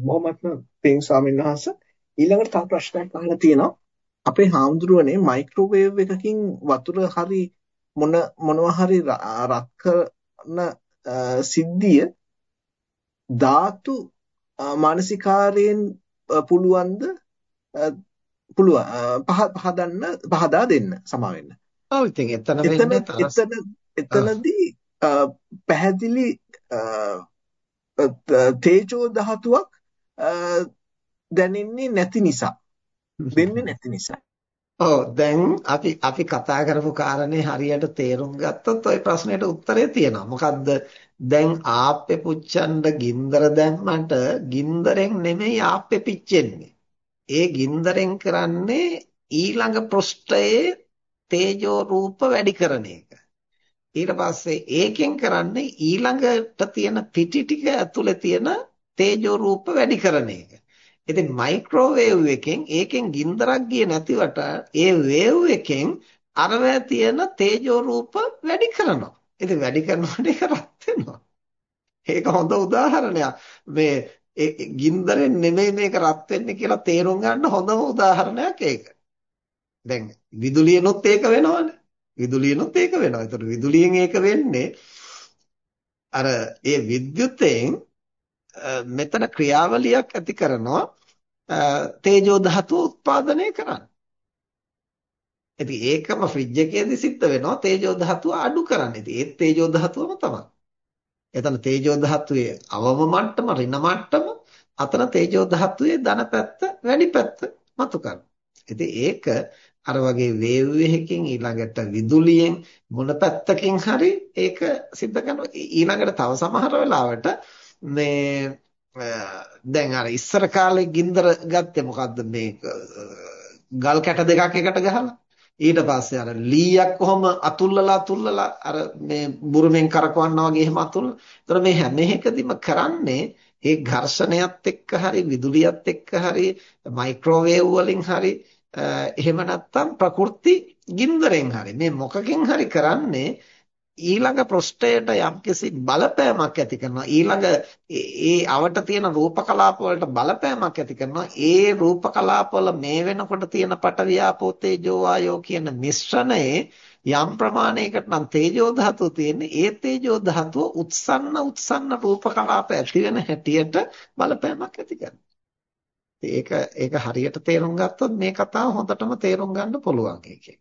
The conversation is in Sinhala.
බොහොමත්ම පින් ස්වාමීන් වහන්සේ ඊළඟට තව ප්‍රශ්නයක් අහලා තියෙනවා අපේ හාමුදුරුවනේ මයික්‍රෝවේව් එකකින් වතුර හරි මොන මොනවා හරි රත් කරන සිද්ධිය ධාතු මානසිකාරයෙන් පුළුවන්ද පුළුවන් පහදන්න පහදා දෙන්න සමා වෙන්න. ඔව් ඉතින් එතන වෙන්නේ එතන එතනදී පැහැදිලි තේජෝ ධාතුවක් දැනෙන්නේ නැති නිසා වෙන්නේ නැති නිසා ඔව් දැන් අපි අපි කතා කරපු කාරණේ හරියට තේරුම් ගත්තොත් ওই ප්‍රශ්නෙට උත්තරේ තියෙනවා. මොකද්ද? දැන් ආප්පේ පුච්චන්න ගින්දර දැම්මට ගින්දරෙන් නෙමෙයි ආප්පේ පිච්චෙන්නේ. ඒ ගින්දරෙන් කරන්නේ ඊළඟ පෘෂ්ඨයේ තේජෝ රූප වැඩි කරන එක. ඊට පස්සේ ඒකෙන් කරන්නේ ඊළඟට තියෙන පිටි ටික ඇතුලේ තියෙන තේජෝ රූප වැඩි කරන එක. ඉතින් මයික්‍රෝවේව් එකෙන් ඒකෙන් ගින්දරක් ගියේ නැතිවට ඒ වේව් එකෙන් අරවැ තියෙන තේජෝ රූප වැඩි කරනවා. ඉතින් වැඩි කරනකොට ඒක රත් වෙනවා. ඒක හොඳ උදාහරණයක්. මේ ගින්දරෙන් නෙමෙයි මේක රත් වෙන්නේ කියලා තේරුම් ගන්න හොඳම උදාහරණයක් ඒක. දැන් විදුලියනොත් ඒක වෙනවනේ. විදුලියනොත් ඒක වෙනවා. ඒතර විදුලියෙන් ඒක වෙන්නේ අර ඒ විද්‍යුතයෙන් මෙතන ක්‍රියාවලියක් ඇති කරනවා තේජෝ ධාතුව උත්පාදනය කරන්න. ඉතින් ඒකම ෆ්‍රිජ් එකේදී සිද්ධ වෙනවා තේජෝ ධාතුව අඩු කරන්න. ඉතින් ඒ තේජෝ ධාතුවම තමයි. එතන තේජෝ ධාතුවේ අවම මට්ටම ඍණ මට්ටම අතන තේජෝ ධාතුවේ ධන පැත්ත වැඩි පැත්ත මතු කරනවා. ඉතින් ඒක අර වගේ වේව් එකකින් ඊළඟට විදුලියෙන් මොන පැත්තකින් හරි ඒක සිද්ධ කරනවා. ඊළඟට තව සමහර වෙලාවට මේ දැන් අර ඉස්සර කාලේ ගින්දර ගත්තේ මොකද්ද මේ ගල් කැට දෙකක් එකට ගහලා ඊට පස්සේ අර ලීයක් කොහොම අතුල්ලලා අතුල්ලලා අර මේ බුරුමෙන් කරකවන්නා වගේ එහෙම අතුල්ල. ඒතර මේ හැම එකදීම කරන්නේ ඒ ඝර්ෂණයත් එක්ක හරි විදුලියත් එක්ක හරි මයික්‍රෝවේව් වලින් හරි එහෙම නැත්නම් ප්‍රකෘති ගින්දරෙන් හරි මේ මොකකින් හරි කරන්නේ ඊළඟ පෘෂ්ඨයට යම්කිසි බලපෑමක් ඇති කරනවා. ඊළඟ ඒ අවට තියෙන රූප කලාප වලට බලපෑමක් ඇති කරනවා. ඒ රූප කලාප වල මේ වෙනකොට තියෙන පටවියාපෝ තේජෝ වායෝ කියන මිශ්‍රණයේ යම් ප්‍රමාණයකට නම් තේජෝ ධාතුව තියෙන්නේ. ඒ තේජෝ ධාතුව උත්සන්න උත්සන්න රූප කලාප ඇති වෙන හැටියට බලපෑමක් ඇති කරනවා. ඒක ඒක හරියට තේරුම් ගත්තොත් මේ කතාව හොඳටම තේරුම් ගන්න පුළුවන් ඒකේ